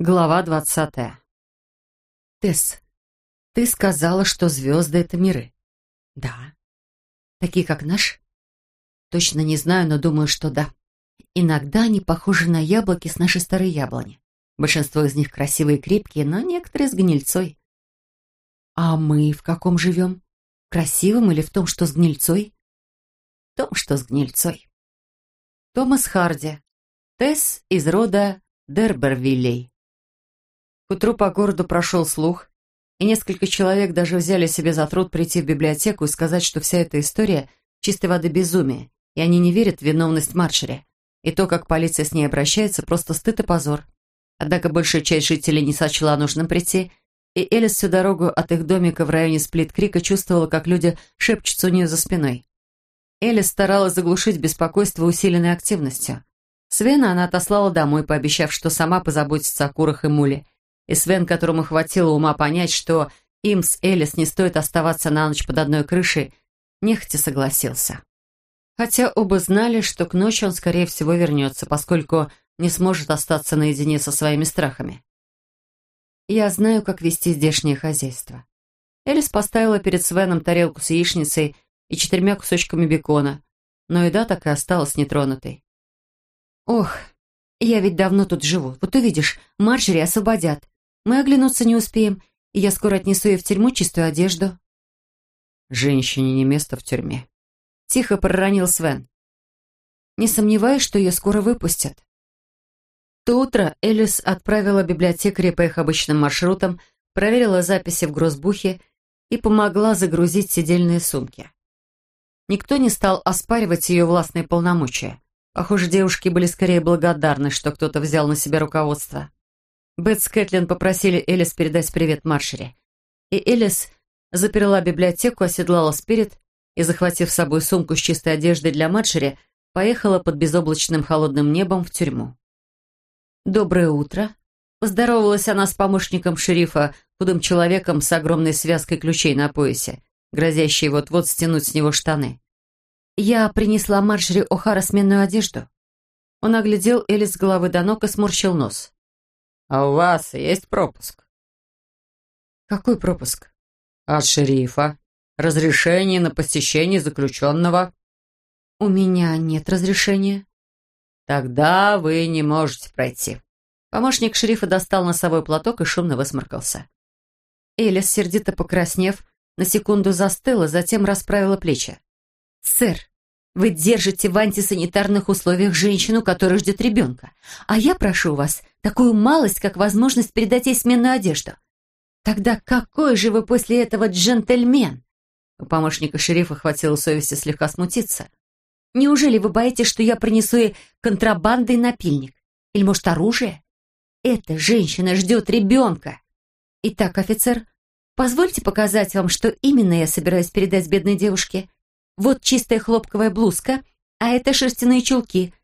Глава двадцатая. Тесс, ты сказала, что звезды — это миры. Да. Такие, как наш? Точно не знаю, но думаю, что да. Иногда они похожи на яблоки с нашей старой яблони. Большинство из них красивые и крепкие, но некоторые с гнильцой. А мы в каком живем? В красивом или в том, что с гнильцой? В том, что с гнильцой. Томас Харди. Тесс из рода Дербервиллей. К утру по городу прошел слух, и несколько человек даже взяли себе за труд прийти в библиотеку и сказать, что вся эта история чистой воды безумие, и они не верят в виновность Маршери. И то, как полиция с ней обращается, просто стыд и позор. Однако большая часть жителей не сочла нужным прийти, и Элис всю дорогу от их домика в районе Сплит-Крика чувствовала, как люди шепчутся у нее за спиной. Элис старалась заглушить беспокойство усиленной активностью. Свена она отослала домой, пообещав, что сама позаботится о курах и муле, и Свен, которому хватило ума понять, что им с Элис не стоит оставаться на ночь под одной крышей, нехотя согласился. Хотя оба знали, что к ночи он, скорее всего, вернется, поскольку не сможет остаться наедине со своими страхами. Я знаю, как вести здешнее хозяйство. Элис поставила перед Свеном тарелку с яичницей и четырьмя кусочками бекона, но еда так и осталась нетронутой. «Ох, я ведь давно тут живу. Вот увидишь, Марджери освободят. Мы оглянуться не успеем, и я скоро отнесу ей в тюрьму чистую одежду». «Женщине не место в тюрьме», — тихо проронил Свен. «Не сомневаюсь, что ее скоро выпустят». То утро Элис отправила библиотекаря по их обычным маршрутам, проверила записи в грозбухе и помогла загрузить сидельные сумки. Никто не стал оспаривать ее властные полномочия. Похоже, девушки были скорее благодарны, что кто-то взял на себя руководство. Бет с Кэтлин попросили Элис передать привет Маршере. И Элис заперла библиотеку, оседлала спирит и, захватив с собой сумку с чистой одеждой для Маршери, поехала под безоблачным холодным небом в тюрьму. «Доброе утро!» Поздоровалась она с помощником шерифа, худым человеком с огромной связкой ключей на поясе, грозящей вот-вот стянуть с него штаны. «Я принесла Маршери О'Хара сменную одежду». Он оглядел Элис с головы до ног и сморщил нос. «А у вас есть пропуск?» «Какой пропуск?» «От шерифа. Разрешение на посещение заключенного». «У меня нет разрешения». «Тогда вы не можете пройти». Помощник шерифа достал носовой платок и шумно высморкался. Элис, сердито покраснев, на секунду застыла, затем расправила плечи. «Сэр, вы держите в антисанитарных условиях женщину, которая ждет ребенка. А я прошу вас такую малость, как возможность передать ей сменную одежду. Тогда какой же вы после этого джентльмен? У помощника шерифа хватило совести слегка смутиться. Неужели вы боитесь, что я принесу ей контрабандой напильник? Или, может, оружие? Эта женщина ждет ребенка. Итак, офицер, позвольте показать вам, что именно я собираюсь передать бедной девушке. Вот чистая хлопковая блузка, а это шерстяные чулки.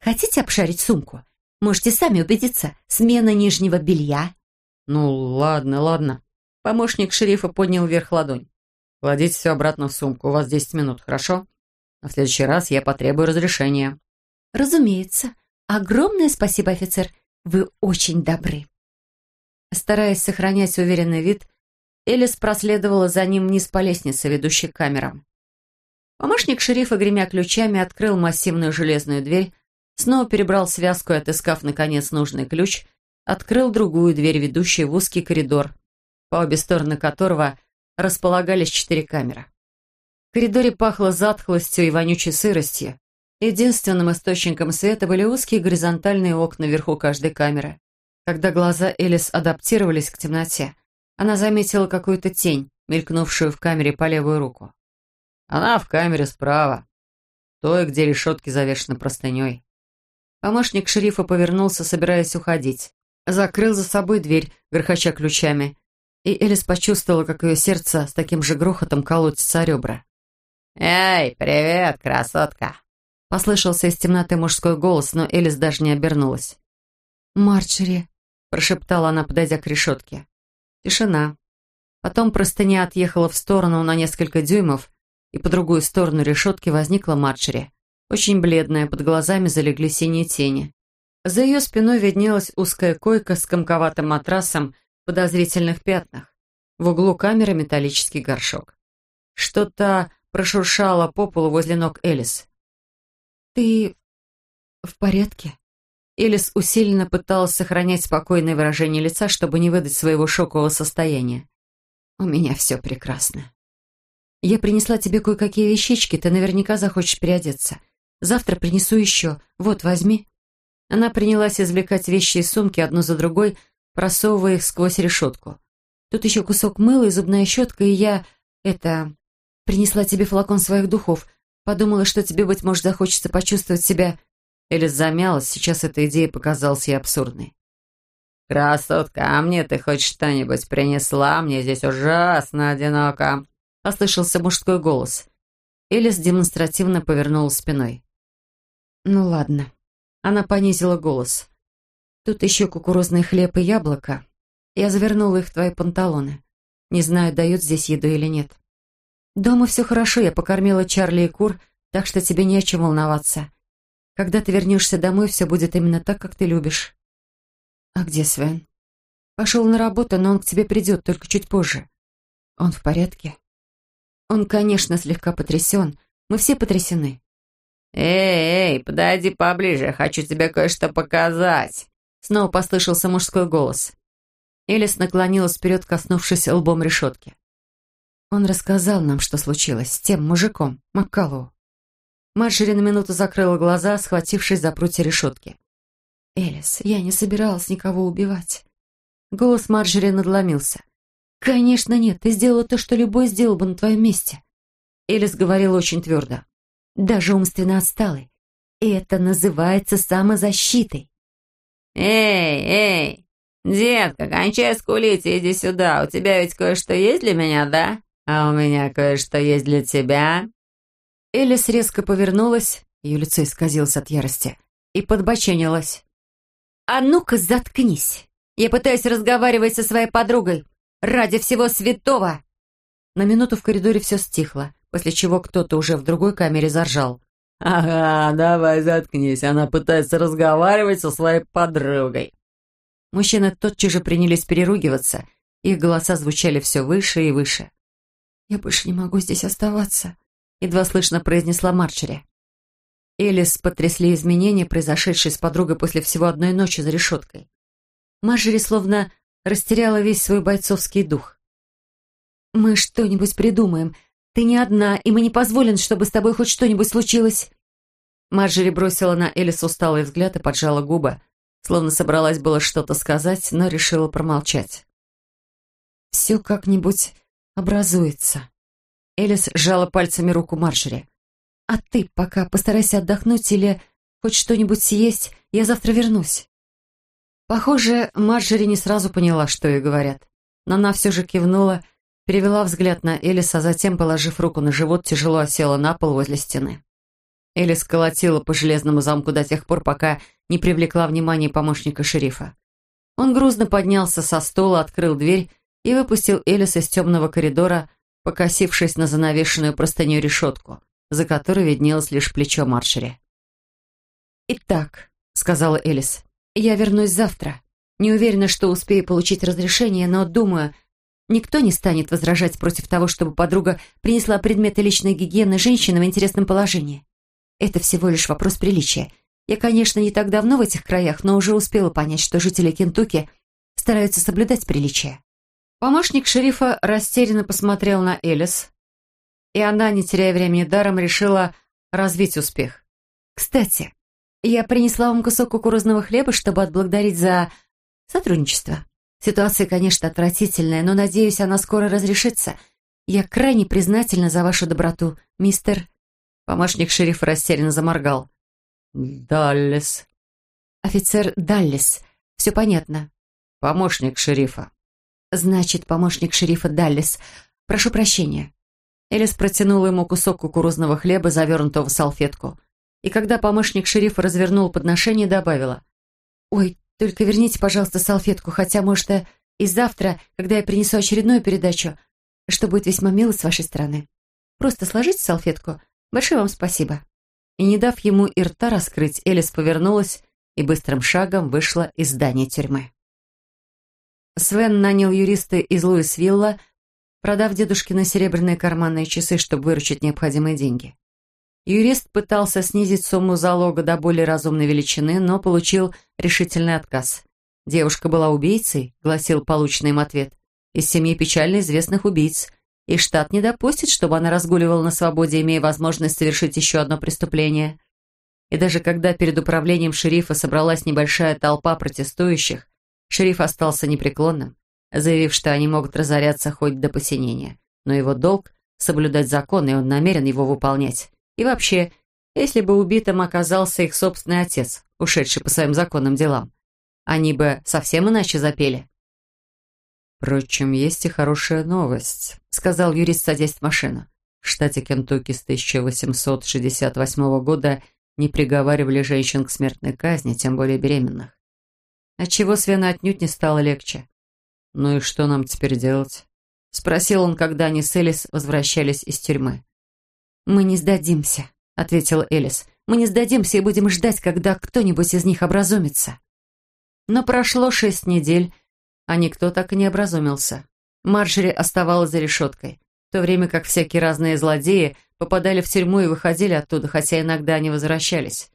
Хотите обшарить сумку? Можете сами убедиться. Смена нижнего белья. Ну, ладно, ладно. Помощник шерифа поднял вверх ладонь. Кладите все обратно в сумку. У вас 10 минут, хорошо? А в следующий раз я потребую разрешения. Разумеется. Огромное спасибо, офицер. Вы очень добры. Стараясь сохранять уверенный вид, Элис проследовала за ним вниз по лестнице, ведущей к камерам. Помощник шерифа, гремя ключами, открыл массивную железную дверь, снова перебрал связку и, отыскав, наконец, нужный ключ, открыл другую дверь, ведущую в узкий коридор, по обе стороны которого располагались четыре камеры. В коридоре пахло затхлостью и вонючей сыростью. Единственным источником света были узкие горизонтальные окна вверху каждой камеры. Когда глаза Элис адаптировались к темноте, она заметила какую-то тень, мелькнувшую в камере по левую руку. Она в камере справа. Той, где решетки завешены простыней. Помощник шерифа повернулся, собираясь уходить. Закрыл за собой дверь, грохоча ключами. И Элис почувствовала, как ее сердце с таким же грохотом колотится о ребра. «Эй, привет, красотка!» Послышался из темноты мужской голос, но Элис даже не обернулась. «Марджери», — прошептала она, подойдя к решетке. Тишина. Потом простыня отъехала в сторону на несколько дюймов, и по другую сторону решетки возникла Марджери. Очень бледная, под глазами залегли синие тени. За ее спиной виднелась узкая койка с комковатым матрасом в подозрительных пятнах. В углу камеры металлический горшок. Что-то прошуршало по полу возле ног Элис. «Ты в порядке?» Элис усиленно пыталась сохранять спокойное выражение лица, чтобы не выдать своего шокового состояния. «У меня все прекрасно. Я принесла тебе кое-какие вещички, ты наверняка захочешь переодеться. Завтра принесу еще. Вот, возьми». Она принялась извлекать вещи из сумки одну за другой, просовывая их сквозь решетку. «Тут еще кусок мыла и зубная щетка, и я... это... принесла тебе флакон своих духов. Подумала, что тебе, быть может, захочется почувствовать себя Элис замялась, сейчас эта идея показалась ей абсурдной. «Красотка, а мне ты хоть что-нибудь принесла? Мне здесь ужасно одиноко!» Послышался мужской голос. Элис демонстративно повернула спиной. «Ну ладно». Она понизила голос. «Тут еще кукурузный хлеб и яблоко. Я завернула их в твои панталоны. Не знаю, дают здесь еду или нет. Дома все хорошо, я покормила Чарли и кур, так что тебе не о чем волноваться. Когда ты вернешься домой, все будет именно так, как ты любишь. А где Свен? Пошел на работу, но он к тебе придет, только чуть позже. Он в порядке? Он, конечно, слегка потрясен. Мы все потрясены. «Эй, эй, подойди поближе, хочу тебе кое-что показать!» Снова послышался мужской голос. Элис наклонилась вперед, коснувшись лбом решетки. Он рассказал нам, что случилось с тем мужиком, Маккалу. Марджери на минуту закрыла глаза, схватившись за прутья решетки. «Элис, я не собиралась никого убивать». Голос Марджери надломился. «Конечно нет, ты сделала то, что любой сделал бы на твоем месте». Элис говорила очень твердо. «Даже умственно отсталый. И это называется самозащитой». «Эй, эй, детка, кончай скулить и иди сюда. У тебя ведь кое-что есть для меня, да? А у меня кое-что есть для тебя». Элис резко повернулась, ее лицо исказилось от ярости, и подбоченилась. «А ну-ка, заткнись! Я пытаюсь разговаривать со своей подругой. Ради всего святого!» На минуту в коридоре все стихло, после чего кто-то уже в другой камере заржал. «Ага, давай заткнись, она пытается разговаривать со своей подругой». Мужчины тотчас же принялись переругиваться, их голоса звучали все выше и выше. «Я больше не могу здесь оставаться», едва слышно произнесла Марчери. Элис потрясли изменения, произошедшие с подругой после всего одной ночи за решеткой. Марджери словно растеряла весь свой бойцовский дух. «Мы что-нибудь придумаем. Ты не одна, и мы не позволим, чтобы с тобой хоть что-нибудь случилось». Марджери бросила на Элис усталый взгляд и поджала губы, словно собралась было что-то сказать, но решила промолчать. «Все как-нибудь образуется», Элис сжала пальцами руку Марджери. «А ты пока постарайся отдохнуть или хоть что-нибудь съесть, я завтра вернусь». Похоже, Марджери не сразу поняла, что ей говорят. Но она все же кивнула, перевела взгляд на Элис, а затем, положив руку на живот, тяжело осела на пол возле стены. Элис колотила по железному замку до тех пор, пока не привлекла внимание помощника шерифа. Он грузно поднялся со стола, открыл дверь и выпустил Элис из темного коридора, покосившись на занавешенную простыню решетку, за которой виднелось лишь плечо Маршери. «Итак», — сказала Элис, — «я вернусь завтра. Не уверена, что успею получить разрешение, но, думаю, никто не станет возражать против того, чтобы подруга принесла предметы личной гигиены женщины в интересном положении. Это всего лишь вопрос приличия. Я, конечно, не так давно в этих краях, но уже успела понять, что жители Кентукки стараются соблюдать приличия. Помощник шерифа растерянно посмотрел на Элис, и она, не теряя времени даром, решила развить успех. «Кстати, я принесла вам кусок кукурузного хлеба, чтобы отблагодарить за сотрудничество. Ситуация, конечно, отвратительная, но, надеюсь, она скоро разрешится. Я крайне признательна за вашу доброту, мистер...» Помощник шерифа растерянно заморгал. «Даллес». «Офицер Даллес. Все понятно». «Помощник шерифа». «Значит, помощник шерифа Даллес. Прошу прощения». Элис протянула ему кусок кукурузного хлеба, завернутого в салфетку. И когда помощник шерифа развернул подношение, добавила. «Ой, только верните, пожалуйста, салфетку, хотя, может, и завтра, когда я принесу очередную передачу, что будет весьма мило с вашей стороны. Просто сложите салфетку. Большое вам спасибо». И не дав ему и рта раскрыть, Элис повернулась и быстрым шагом вышла из здания тюрьмы. Свен нанял юриста из Луисвилла, продав дедушкины серебряные карманные часы, чтобы выручить необходимые деньги. Юрист пытался снизить сумму залога до более разумной величины, но получил решительный отказ. Девушка была убийцей, гласил полученный им ответ, из семьи печально известных убийц, и штат не допустит, чтобы она разгуливала на свободе, имея возможность совершить еще одно преступление. И даже когда перед управлением шерифа собралась небольшая толпа протестующих, шериф остался непреклонным, заявив, что они могут разоряться хоть до посинения, но его долг — соблюдать закон, и он намерен его выполнять. И вообще, если бы убитым оказался их собственный отец, ушедший по своим законным делам, они бы совсем иначе запели. «Впрочем, есть и хорошая новость», — сказал юрист, садясь в машину. В штате Кентукки с 1868 года не приговаривали женщин к смертной казни, тем более беременных. Отчего Свена отнюдь не стало легче. «Ну и что нам теперь делать?» — спросил он, когда они с Элис возвращались из тюрьмы. «Мы не сдадимся», — ответила Элис. «Мы не сдадимся и будем ждать, когда кто-нибудь из них образумится». Но прошло шесть недель, а никто так и не образумился. Марджери оставалась за решеткой, в то время как всякие разные злодеи попадали в тюрьму и выходили оттуда, хотя иногда они возвращались.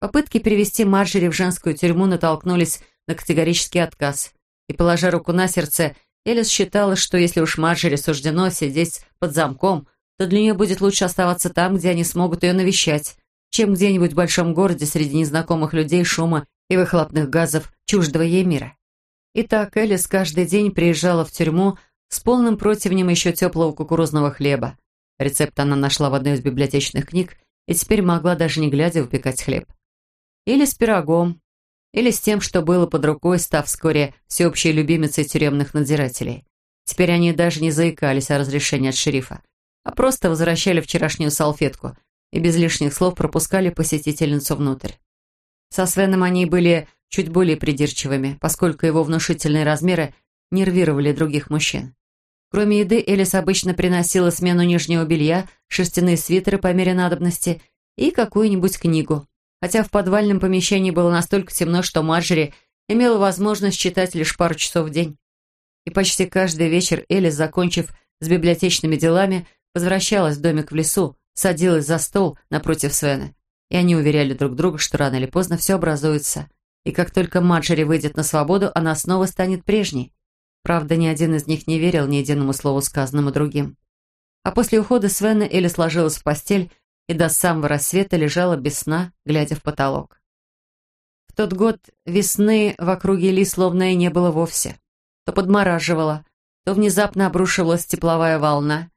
Попытки перевести Марджери в женскую тюрьму натолкнулись на категорический отказ. И, положа руку на сердце, Элис считала, что если уж Марджери суждено сидеть под замком, то для нее будет лучше оставаться там, где они смогут ее навещать, чем где-нибудь в большом городе среди незнакомых людей, шума и выхлопных газов чуждого ей мира. Итак, Элис каждый день приезжала в тюрьму с полным противнем еще теплого кукурузного хлеба. Рецепт она нашла в одной из библиотечных книг и теперь могла даже не глядя выпекать хлеб. Или с пирогом, или с тем, что было под рукой, став вскоре всеобщей любимицей тюремных надзирателей. Теперь они даже не заикались о разрешении от шерифа а просто возвращали вчерашнюю салфетку и без лишних слов пропускали посетительницу внутрь. Со Свеном они были чуть более придирчивыми, поскольку его внушительные размеры нервировали других мужчин. Кроме еды, Элис обычно приносила смену нижнего белья, шерстяные свитеры по мере надобности и какую-нибудь книгу. Хотя в подвальном помещении было настолько темно, что Марджери имела возможность читать лишь пару часов в день. И почти каждый вечер Элис, закончив с библиотечными делами, возвращалась в домик в лесу, садилась за стол напротив Свена, и они уверяли друг друга, что рано или поздно все образуется, и как только Маджери выйдет на свободу, она снова станет прежней. Правда, ни один из них не верил ни единому слову сказанному другим. А после ухода Свена Элли сложилась в постель и до самого рассвета лежала без сна, глядя в потолок. В тот год весны в округе Ли словно и не было вовсе. То подмораживало, то внезапно обрушивалась тепловая волна,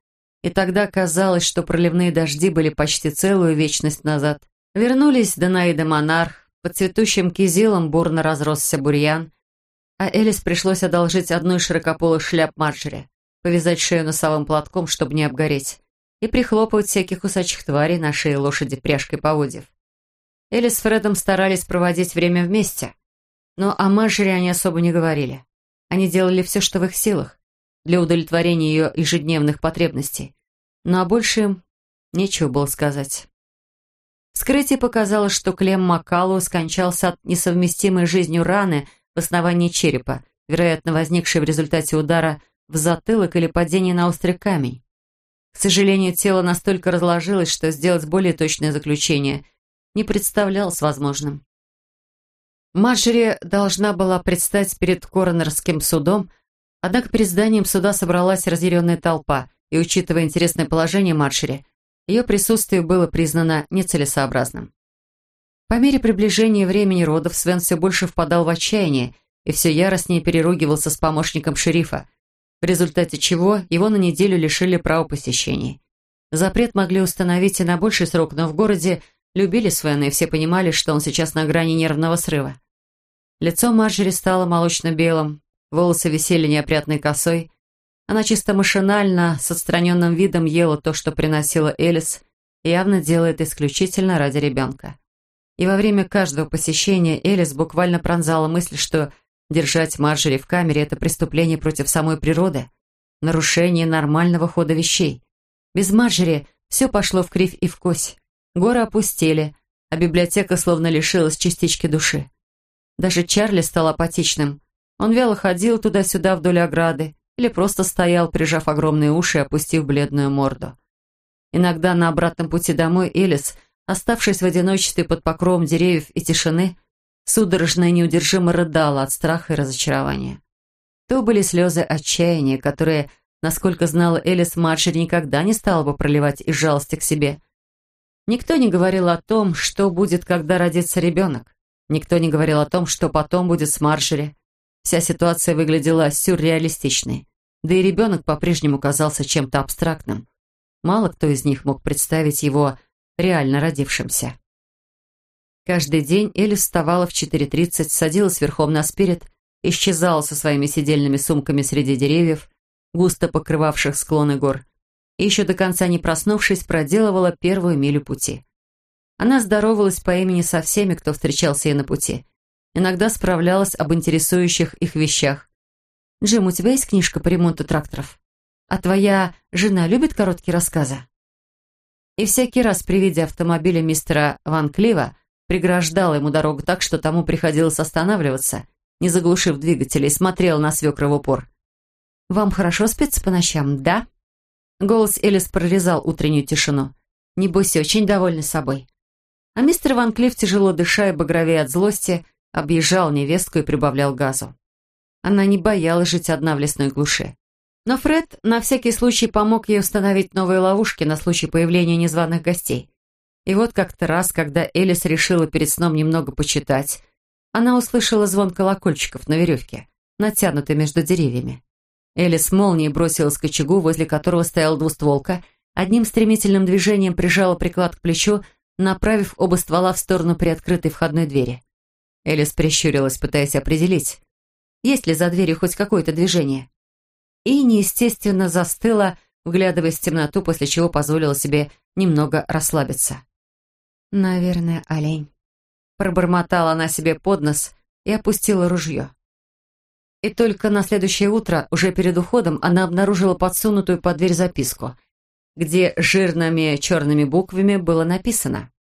и тогда казалось, что проливные дожди были почти целую вечность назад. Вернулись Данаида Монарх, под цветущим кизилом бурно разросся бурьян, а Элис пришлось одолжить одну из шляп Марджери, повязать шею носовым платком, чтобы не обгореть, и прихлопывать всяких кусачих тварей на шее лошади пряжкой поводьев. Элис с Фредом старались проводить время вместе, но о Марджери они особо не говорили. Они делали все, что в их силах, для удовлетворения ее ежедневных потребностей. Но о большем нечего было сказать. Вскрытие показало, что Клем Маккалу скончался от несовместимой жизнью раны в основании черепа, вероятно, возникшей в результате удара в затылок или падения на острый камень. К сожалению, тело настолько разложилось, что сделать более точное заключение не представлялось возможным. Марджери должна была предстать перед коронерским судом Однако перед зданием суда собралась разъяренная толпа, и, учитывая интересное положение Маршери, ее присутствие было признано нецелесообразным. По мере приближения времени родов Свен все больше впадал в отчаяние и все яростнее переругивался с помощником шерифа, в результате чего его на неделю лишили права посещений. Запрет могли установить и на больший срок, но в городе любили Свена, и все понимали, что он сейчас на грани нервного срыва. Лицо Марджери стало молочно-белым, Волосы висели неопрятной косой. Она чисто машинально, с отстраненным видом ела то, что приносила Элис, явно делает исключительно ради ребенка. И во время каждого посещения Элис буквально пронзала мысль, что держать Марджери в камере – это преступление против самой природы, нарушение нормального хода вещей. Без Марджери все пошло в кривь и в кось. Горы опустели, а библиотека словно лишилась частички души. Даже Чарли стал апатичным. Он вяло ходил туда-сюда вдоль ограды или просто стоял, прижав огромные уши и опустив бледную морду. Иногда на обратном пути домой Элис, оставшись в одиночестве под покровом деревьев и тишины, судорожно и неудержимо рыдала от страха и разочарования. То были слезы отчаяния, которые, насколько знала Элис, Марджери никогда не стала бы проливать из жалости к себе. Никто не говорил о том, что будет, когда родится ребенок. Никто не говорил о том, что потом будет с Марджери. Вся ситуация выглядела сюрреалистичной. Да и ребенок по-прежнему казался чем-то абстрактным. Мало кто из них мог представить его реально родившимся. Каждый день Элис вставала в 4.30, садилась верхом на спирит, исчезала со своими сидельными сумками среди деревьев, густо покрывавших склоны гор, и еще до конца не проснувшись, проделывала первую милю пути. Она здоровалась по имени со всеми, кто встречался ей на пути. Иногда справлялась об интересующих их вещах. «Джим, у тебя есть книжка по ремонту тракторов? А твоя жена любит короткие рассказы?» И всякий раз при виде автомобиля мистера Ван Клива преграждала ему дорогу так, что тому приходилось останавливаться, не заглушив двигателя, и смотрел на свекра в упор. «Вам хорошо спится по ночам, да?» Голос Элис прорезал утреннюю тишину. «Небось, очень довольны собой». А мистер Ван Клифф, тяжело дыша и багровее от злости, объезжал невестку и прибавлял газу. Она не боялась жить одна в лесной глуши. Но Фред на всякий случай помог ей установить новые ловушки на случай появления незваных гостей. И вот как-то раз, когда Элис решила перед сном немного почитать, она услышала звон колокольчиков на веревке, натянутой между деревьями. Элис молнией бросилась к очагу, возле которого стояла двустволка, одним стремительным движением прижала приклад к плечу, направив оба ствола в сторону приоткрытой входной двери. Элис прищурилась, пытаясь определить, есть ли за дверью хоть какое-то движение. И неестественно застыла, вглядываясь в темноту, после чего позволила себе немного расслабиться. «Наверное, олень». Пробормотала она себе под нос и опустила ружье. И только на следующее утро, уже перед уходом, она обнаружила подсунутую под дверь записку, где жирными черными буквами было написано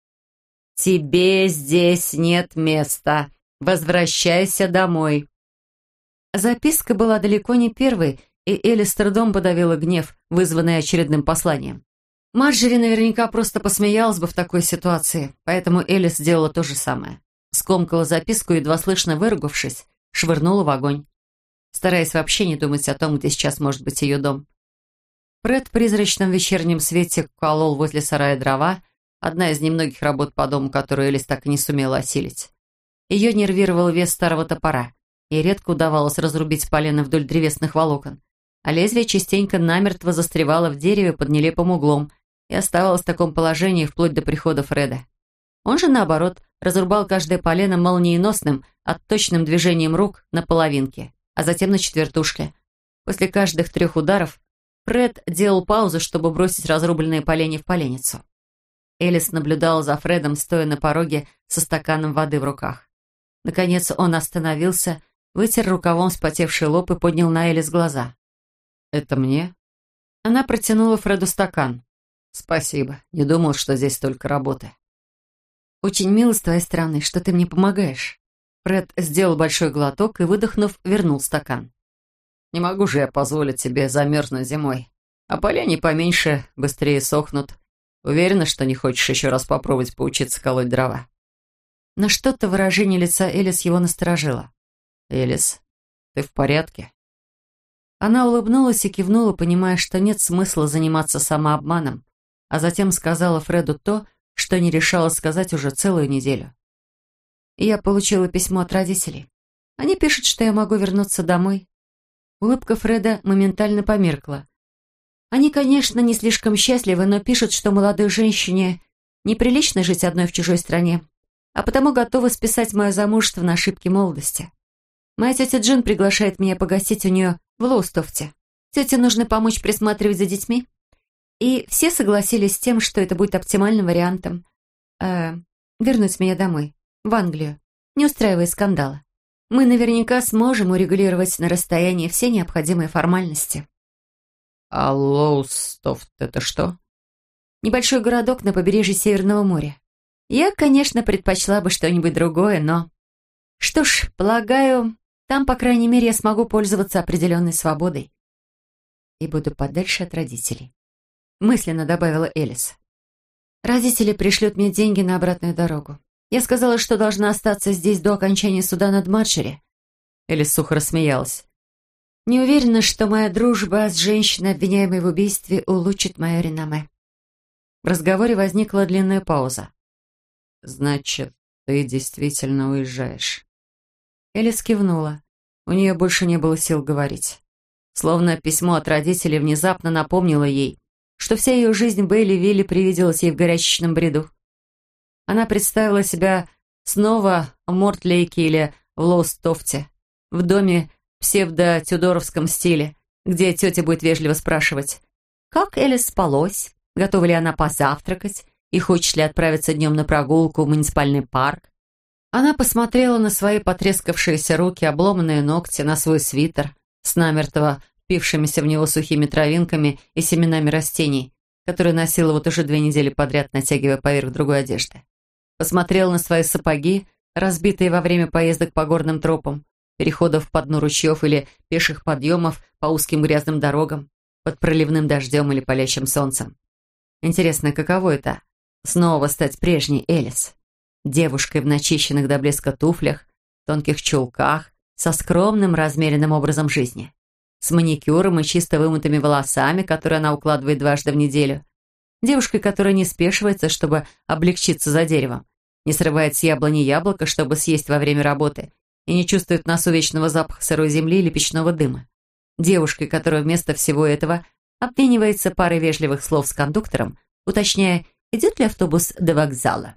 «Тебе здесь нет места. Возвращайся домой». Записка была далеко не первой, и Элли с трудом подавила гнев, вызванный очередным посланием. Марджери наверняка просто посмеялась бы в такой ситуации, поэтому Элли сделала то же самое. Скомкала записку едва слышно выругавшись, швырнула в огонь, стараясь вообще не думать о том, где сейчас может быть ее дом. Фред в призрачном вечернем свете колол возле сарая дрова, одна из немногих работ по дому, которую Элис так и не сумела осилить. Ее нервировал вес старого топора, и редко удавалось разрубить полено вдоль древесных волокон, а лезвие частенько намертво застревало в дереве под нелепым углом и оставалось в таком положении вплоть до прихода Фреда. Он же, наоборот, разрубал каждое полено молниеносным, отточным движением рук на половинке, а затем на четвертушке. После каждых трех ударов Фред делал паузу, чтобы бросить разрубленные поленья в поленницу. Элис наблюдала за Фредом, стоя на пороге со стаканом воды в руках. Наконец он остановился, вытер рукавом вспотевший лоб и поднял на Элис глаза. «Это мне?» Она протянула Фреду стакан. «Спасибо. Не думал, что здесь столько работы». «Очень мило с твоей стороны, что ты мне помогаешь». Фред сделал большой глоток и, выдохнув, вернул стакан. «Не могу же я позволить себе замерзнуть зимой. А поля поменьше, быстрее сохнут. Уверена, что не хочешь еще раз попробовать поучиться колоть дрова?» На что-то выражение лица Элис его насторожило. «Элис, ты в порядке?» Она улыбнулась и кивнула, понимая, что нет смысла заниматься самообманом, а затем сказала Фреду то, что не решала сказать уже целую неделю. «Я получила письмо от родителей. Они пишут, что я могу вернуться домой». Улыбка Фреда моментально померкла. Они, конечно, не слишком счастливы, но пишут, что молодой женщине неприлично жить одной в чужой стране, а потому готовы списать мое замужество на ошибки молодости. Моя тетя Джин приглашает меня погостить у нее в Лоустофте. Тете нужно помочь присматривать за детьми. И все согласились с тем, что это будет оптимальным вариантом. Э, вернуть меня домой, в Англию, не устраивая скандала. Мы наверняка сможем урегулировать на расстоянии все необходимые формальности. А Лоустофт это что? Небольшой городок на побережье Северного моря. Я, конечно, предпочла бы что-нибудь другое, но... Что ж, полагаю, там, по крайней мере, я смогу пользоваться определенной свободой. И буду подальше от родителей. Мысленно добавила Элис. Родители пришлют мне деньги на обратную дорогу. Я сказала, что должна остаться здесь до окончания суда над Марджери. Элис сухо рассмеялась. Не уверена, что моя дружба с женщиной, обвиняемой в убийстве, улучшит мое реноме. В разговоре возникла длинная пауза. «Значит, ты действительно уезжаешь?» Элис кивнула. У нее больше не было сил говорить. Словно письмо от родителей внезапно напомнило ей, что вся ее жизнь Бейли Вилли привиделась ей в горячечном бреду. Она представила себя снова в Мортлейке или в Лоустофте, в доме псевдо-тюдоровском стиле, где тетя будет вежливо спрашивать, как Элис спалось, готова ли она позавтракать и хочет ли отправиться днем на прогулку в муниципальный парк. Она посмотрела на свои потрескавшиеся руки, обломанные ногти, на свой свитер с намертво впившимися в него сухими травинками и семенами растений, которые носила вот уже две недели подряд, натягивая поверх другой одежды. Посмотрела на свои сапоги, разбитые во время поездок по горным тропам, переходов по дну ручьев или пеших подъемов по узким грязным дорогам, под проливным дождем или палящим солнцем. Интересно, каково это — снова стать прежней Элис? Девушкой в начищенных до блеска туфлях, тонких чулках, со скромным, размеренным образом жизни. С маникюром и чисто вымытыми волосами, которые она укладывает дважды в неделю. Девушкой, которая не спешивается, чтобы облегчиться за деревом. Не срывает с яблони яблоко, чтобы съесть во время работы. И не чувствует в носу вечного запаха сырой земли или печного дыма. Девушкой, которая вместо всего этого обменивается парой вежливых слов с кондуктором, уточняя, идет ли автобус до вокзала.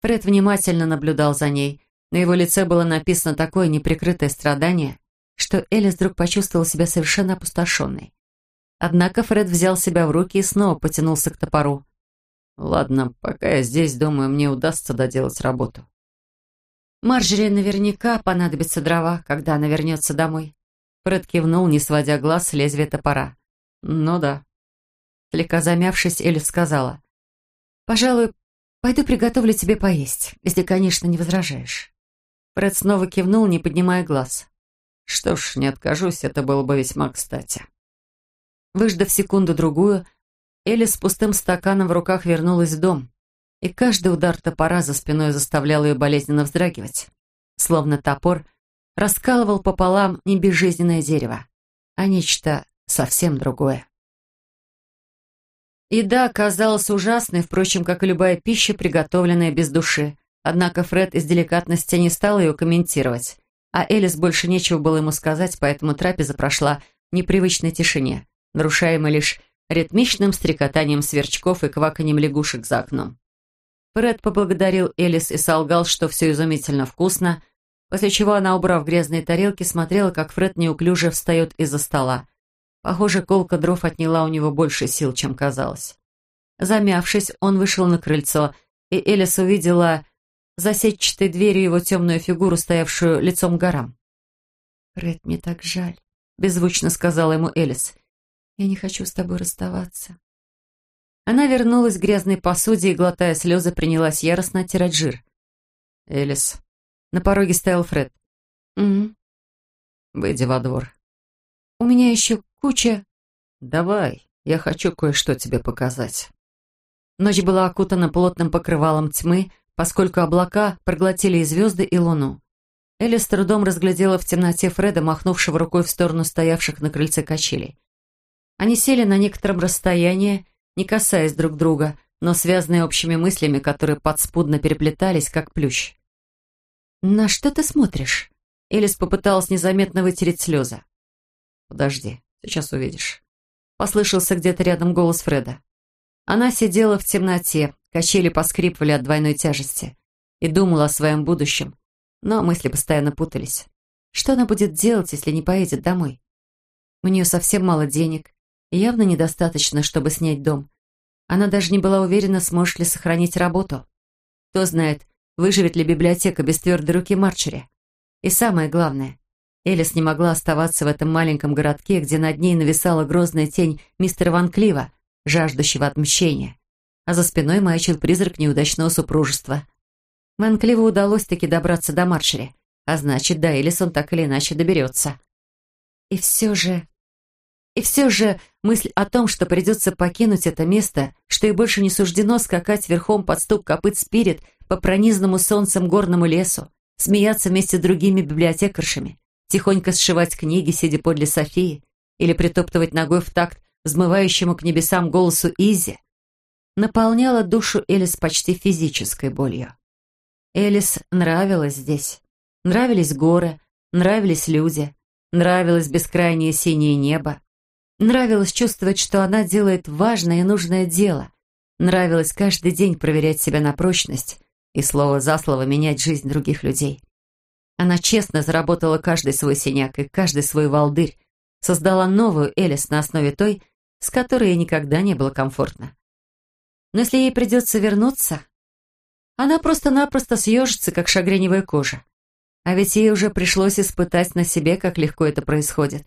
Фред внимательно наблюдал за ней. На его лице было написано такое неприкрытое страдание, что Элис вдруг почувствовала себя совершенно опустошенной. Однако Фред взял себя в руки и снова потянулся к топору. «Ладно, пока я здесь, думаю, мне удастся доделать работу». Марджери наверняка понадобится дрова, когда она вернется домой. Фред кивнул, не сводя глаз с лезвия топора. «Ну да». Слегка замявшись, Элис сказала. «Пожалуй, пойду приготовлю тебе поесть, если, конечно, не возражаешь». Фред снова кивнул, не поднимая глаз. «Что ж, не откажусь, это было бы весьма кстати». Выждав секунду-другую, Элис с пустым стаканом в руках вернулась в дом, и каждый удар топора за спиной заставлял ее болезненно вздрагивать. Словно топор раскалывал пополам не безжизненное дерево, а нечто совсем другое. Еда оказалась ужасной, впрочем, как и любая пища, приготовленная без души. Однако Фред из деликатности не стал ее комментировать, а Элис больше нечего было ему сказать, поэтому трапеза прошла в непривычной тишине, нарушаемой лишь ритмичным стрекотанием сверчков и кваканием лягушек за окном. Фред поблагодарил Элис и солгал, что все изумительно вкусно, после чего она, убрав грязные тарелки, смотрела, как Фред неуклюже встает из-за стола. Похоже, колка дров отняла у него больше сил, чем казалось. Замявшись, он вышел на крыльцо, и Элис увидела за сетчатой дверью его темную фигуру, стоявшую лицом к горам. «Фред, мне так жаль», — беззвучно сказала ему Элис. «Я не хочу с тобой расставаться». Она вернулась к грязной посуде и, глотая слезы, принялась яростно оттирать жир. «Элис». На пороге стоял Фред. «Угу». «Выйди во двор». «У меня еще куча...» «Давай, я хочу кое-что тебе показать». Ночь была окутана плотным покрывалом тьмы, поскольку облака проглотили и звезды, и луну. Элли с трудом разглядела в темноте Фреда, махнувшего рукой в сторону стоявших на крыльце качелей. Они сели на некотором расстоянии, не касаясь друг друга, но связанные общими мыслями, которые подспудно переплетались, как плющ. «На что ты смотришь?» Элис попыталась незаметно вытереть слезы. «Подожди, сейчас увидишь». Послышался где-то рядом голос Фреда. Она сидела в темноте, качели поскрипывали от двойной тяжести и думала о своем будущем, но мысли постоянно путались. Что она будет делать, если не поедет домой? У нее совсем мало денег, явно недостаточно, чтобы снять дом. Она даже не была уверена, сможет ли сохранить работу. Кто знает, выживет ли библиотека без твердой руки Марчери. И самое главное, Элис не могла оставаться в этом маленьком городке, где над ней нависала грозная тень мистера Ван Клива, жаждущего отмщения. А за спиной маячил призрак неудачного супружества. Ван Кливу удалось таки добраться до Маршери, а значит, до Элис он так или иначе доберется. И все же... И все же мысль о том, что придется покинуть это место, что и больше не суждено скакать верхом под стук копыт спирит по пронизанному солнцем горному лесу, смеяться вместе с другими библиотекаршами, тихонько сшивать книги, сидя подле Софии, или притоптывать ногой в такт взмывающему к небесам голосу Изи, наполняла душу Элис почти физической болью. Элис нравилась здесь. Нравились горы, нравились люди, нравилось бескрайнее синее небо. Нравилось чувствовать, что она делает важное и нужное дело. Нравилось каждый день проверять себя на прочность и слово за слово менять жизнь других людей. Она честно заработала каждый свой синяк и каждый свой волдырь, создала новую Элис на основе той, с которой ей никогда не было комфортно. Но если ей придется вернуться, она просто-напросто съежится, как шагреневая кожа. А ведь ей уже пришлось испытать на себе, как легко это происходит.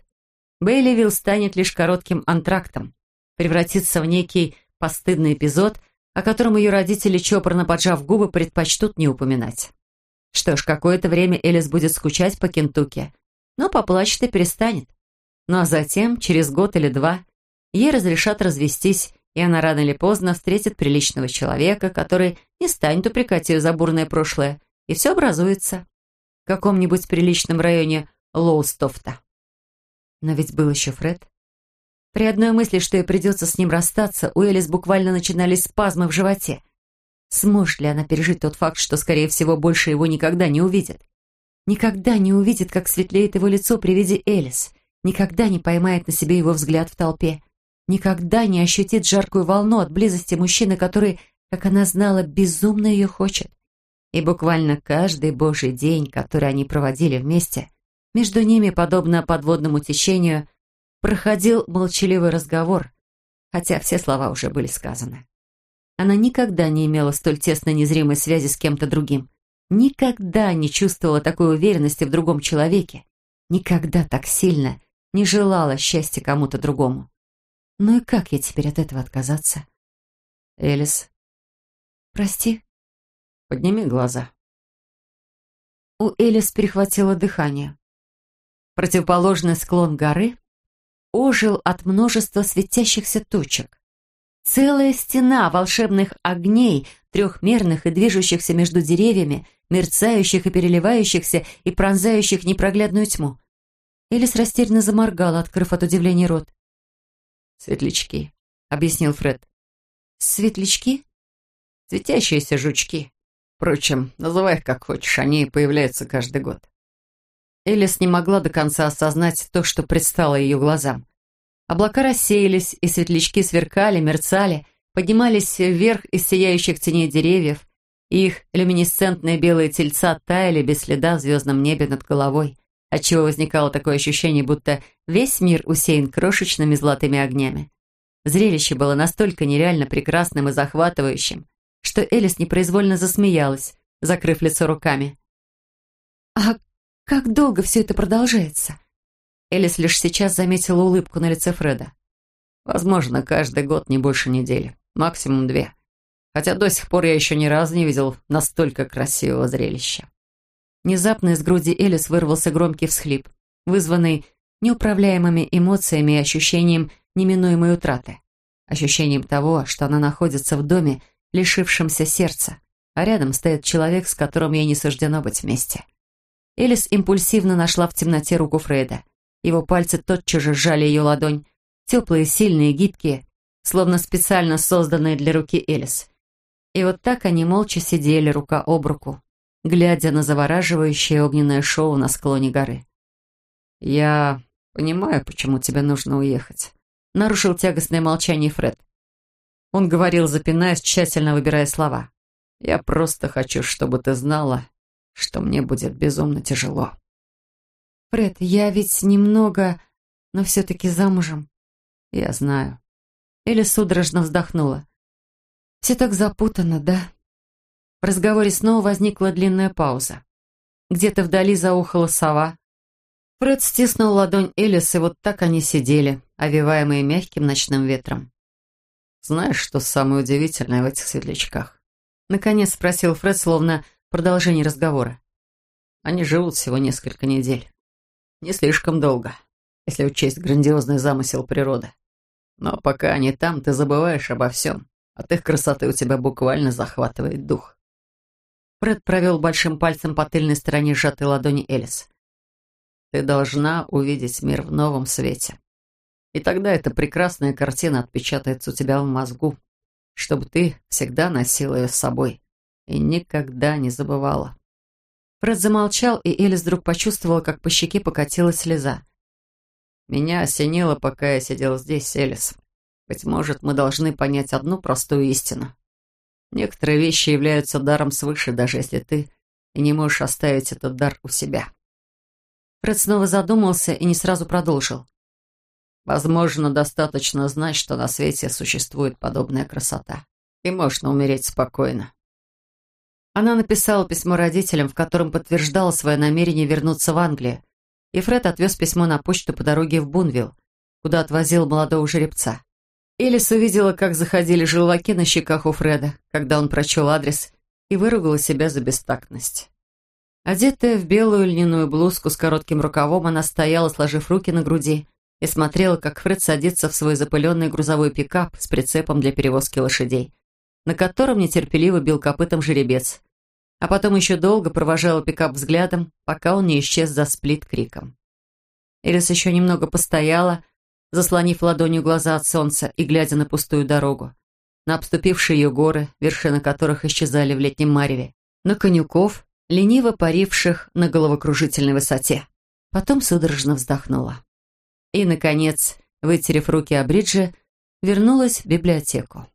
Бейливилл станет лишь коротким антрактом, превратится в некий постыдный эпизод, о котором ее родители, чопорно поджав губы, предпочтут не упоминать. Что ж, какое-то время Элис будет скучать по Кентукки, но поплачет и перестанет. Ну а затем, через год или два, ей разрешат развестись, и она рано или поздно встретит приличного человека, который не станет упрекать ее за бурное прошлое, и все образуется в каком-нибудь приличном районе Лоустофта. Но ведь был еще Фред. При одной мысли, что ей придется с ним расстаться, у Элис буквально начинались спазмы в животе. Сможет ли она пережить тот факт, что, скорее всего, больше его никогда не увидит? Никогда не увидит, как светлеет его лицо при виде Элис. Никогда не поймает на себе его взгляд в толпе никогда не ощутит жаркую волну от близости мужчины, который, как она знала, безумно ее хочет. И буквально каждый божий день, который они проводили вместе, между ними, подобно подводному течению, проходил молчаливый разговор, хотя все слова уже были сказаны. Она никогда не имела столь тесной незримой связи с кем-то другим, никогда не чувствовала такой уверенности в другом человеке, никогда так сильно не желала счастья кому-то другому. Ну и как я теперь от этого отказаться? Элис. Прости. Подними глаза. У Элис перехватило дыхание. Противоположный склон горы ожил от множества светящихся точек. Целая стена волшебных огней, трехмерных и движущихся между деревьями, мерцающих и переливающихся и пронзающих непроглядную тьму. Элис растерянно заморгала, открыв от удивления рот. «Светлячки», — объяснил Фред. «Светлячки?» «Светящиеся жучки. Впрочем, называй их как хочешь, они появляются каждый год». Элис не могла до конца осознать то, что предстало ее глазам. Облака рассеялись, и светлячки сверкали, мерцали, поднимались вверх из сияющих теней деревьев, и их люминесцентные белые тельца таяли без следа в звездном небе над головой отчего возникало такое ощущение, будто весь мир усеян крошечными золотыми огнями. Зрелище было настолько нереально прекрасным и захватывающим, что Элис непроизвольно засмеялась, закрыв лицо руками. «А как долго все это продолжается?» Элис лишь сейчас заметила улыбку на лице Фреда. «Возможно, каждый год не больше недели, максимум две. Хотя до сих пор я еще ни разу не видел настолько красивого зрелища». Внезапно из груди Элис вырвался громкий всхлип, вызванный неуправляемыми эмоциями и ощущением неминуемой утраты. Ощущением того, что она находится в доме, лишившемся сердца, а рядом стоит человек, с которым ей не суждено быть вместе. Элис импульсивно нашла в темноте руку Фрейда. Его пальцы тотчас же сжали ее ладонь, теплые, сильные, гибкие, словно специально созданные для руки Элис. И вот так они молча сидели рука об руку, глядя на завораживающее огненное шоу на склоне горы. «Я понимаю, почему тебе нужно уехать», — нарушил тягостное молчание Фред. Он говорил, запинаясь, тщательно выбирая слова. «Я просто хочу, чтобы ты знала, что мне будет безумно тяжело». «Фред, я ведь немного, но все-таки замужем». «Я знаю». Элли судорожно вздохнула. «Все так запутано, да?» В разговоре снова возникла длинная пауза. Где-то вдали заухала сова. Фред стиснул ладонь Элис, и вот так они сидели, овиваемые мягким ночным ветром. «Знаешь, что самое удивительное в этих светлячках?» Наконец спросил Фред, словно продолжение разговора. Они живут всего несколько недель. Не слишком долго, если учесть грандиозный замысел природы. Но пока они там, ты забываешь обо всем. От их красоты у тебя буквально захватывает дух. Фред провел большим пальцем по тыльной стороне сжатой ладони Элис. Ты должна увидеть мир в новом свете. И тогда эта прекрасная картина отпечатается у тебя в мозгу, чтобы ты всегда носила ее с собой и никогда не забывала. Фред замолчал, и Элис вдруг почувствовала, как по щеке покатилась слеза. «Меня осенило, пока я сидел здесь, Элис. Быть может, мы должны понять одну простую истину. Некоторые вещи являются даром свыше, даже если ты и не можешь оставить этот дар у себя». Фред снова задумался и не сразу продолжил. Возможно, достаточно знать, что на свете существует подобная красота. И можно умереть спокойно. Она написала письмо родителям, в котором подтверждала свое намерение вернуться в Англию, и Фред отвез письмо на почту по дороге в Бунвилл, куда отвозил молодого жеребца. Элис увидела, как заходили желваки на щеках у Фреда, когда он прочел адрес, и выругала себя за бестактность. Одетая в белую льняную блузку с коротким рукавом, она стояла, сложив руки на груди, и смотрела, как Фред садится в свой запыленный грузовой пикап с прицепом для перевозки лошадей, на котором нетерпеливо бил копытом жеребец, а потом еще долго провожала пикап взглядом, пока он не исчез за сплит-криком. Ирис еще немного постояла, заслонив ладонью глаза от солнца и глядя на пустую дорогу, на обступившие ее горы, вершины которых исчезали в летнем мареве, на конюков, лениво паривших на головокружительной высоте. Потом судорожно вздохнула и, наконец, вытерев руки о бриджи, вернулась в библиотеку.